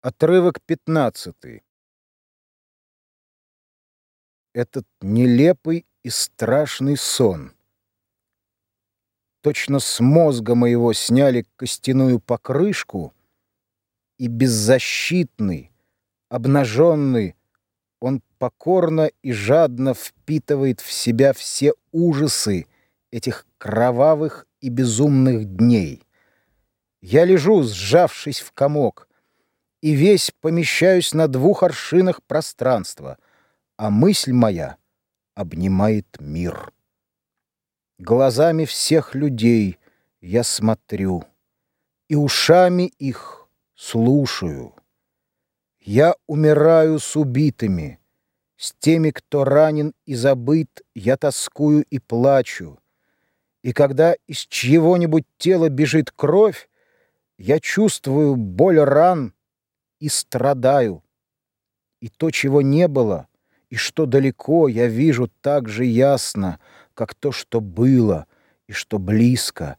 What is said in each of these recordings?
Отрывок 15. Этот нелепый и страшный сон. Точно с мозга моего сняли костяную покрышку, и беззащитный, обнаженный, он покорно и жадно впитывает в себя все ужасы этих кровавых и безумных дней. Я лежу, сжавшись в комок, и весь помещаюсь на двух аршинах пространства, а мысль моя обнимает мир. Глазами всех людей я смотрю, и ушами их слушаю. Я умираю с убитыми, с теми, кто ранен и забыт, я тоскую и плачу. И когда из чьего-нибудь тела бежит кровь, я чувствую боль ран, и страдаю. И то, чего не было, и что далеко, я вижу так же ясно, как то, что было, и что близко,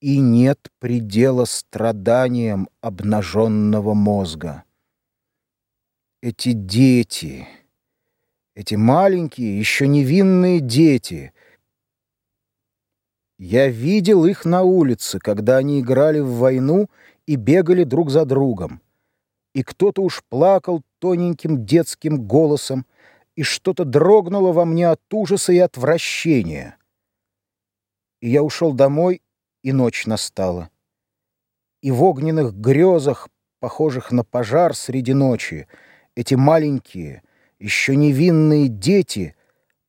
и нет предела страданиям обнаженного мозга. Эти дети, эти маленькие, еще невинные дети, я видел их на улице, когда они играли в войну и бегали друг за другом и кто-то уж плакал тоненьким детским голосом, и что-то дрогнуло во мне от ужаса и отвращения. И я ушел домой, и ночь настала. И в огненных грезах, похожих на пожар среди ночи, эти маленькие, еще невинные дети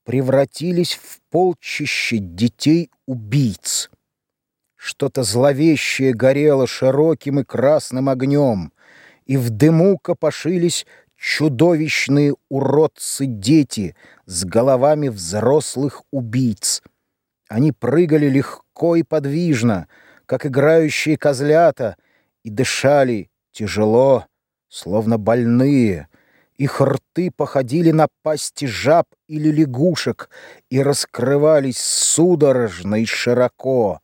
превратились в полчище детей-убийц. Что-то зловещее горело широким и красным огнем, и в дыму копошились чудовищные уродцы-дети с головами взрослых убийц. Они прыгали легко и подвижно, как играющие козлята, и дышали тяжело, словно больные. Их рты походили на пасти жаб или лягушек и раскрывались судорожно и широко.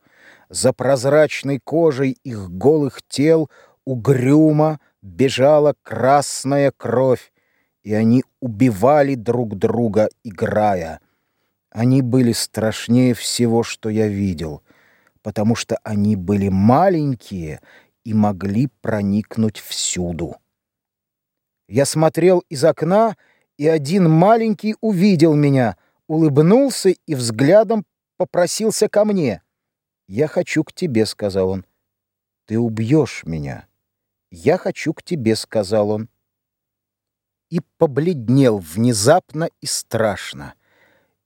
За прозрачной кожей их голых тел угрюмо бежала красная кровь, и они убивали друг друга, играя. Они были страшнее всего, что я видел, потому что они были маленькие и могли проникнуть всюду. Я смотрел из окна, и один маленький увидел меня, улыбнулся и взглядом попросился ко мне. «Я хочу к тебе», — сказал он. «Ты убьешь меня». «Я хочу к тебе», — сказал он. И побледнел внезапно и страшно,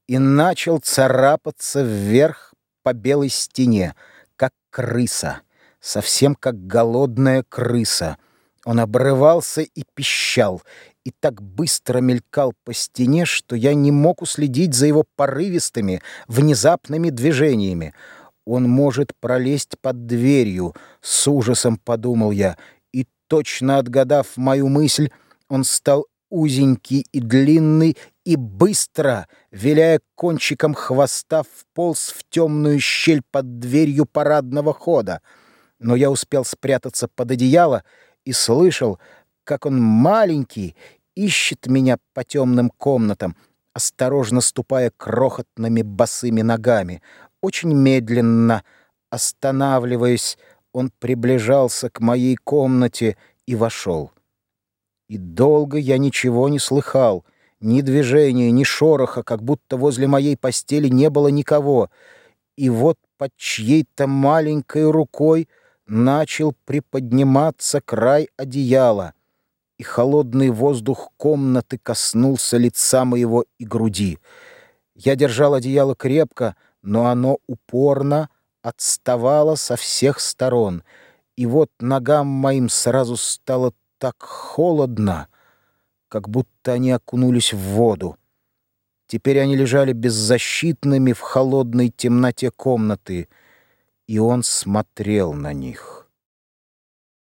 и начал царапаться вверх по белой стене, как крыса, совсем как голодная крыса. Он обрывался и пищал, и так быстро мелькал по стене, что я не мог уследить за его порывистыми, внезапными движениями. Он может пролезть под дверью, с ужасом подумал я, точно отгадав мою мысль, он стал узенький и длинный, и быстро, виляя кончиком хвоста, вполз в темную щель под дверью парадного хода. Но я успел спрятаться под одеяло и слышал, как он маленький ищет меня по темным комнатам, осторожно ступая крохотными босыми ногами, очень медленно, останавливаясь, он приближался к моей комнате и вошел. И долго я ничего не слыхал, ни движения, ни шороха, как будто возле моей постели не было никого. И вот под чьей-то маленькой рукой начал приподниматься край одеяла, и холодный воздух комнаты коснулся лица моего и груди. Я держал одеяло крепко, но оно упорно отставала со всех сторон, и вот ногам моим сразу стало так холодно, как будто они окунулись в воду. Теперь они лежали беззащитными в холодной темноте комнаты, и он смотрел на них.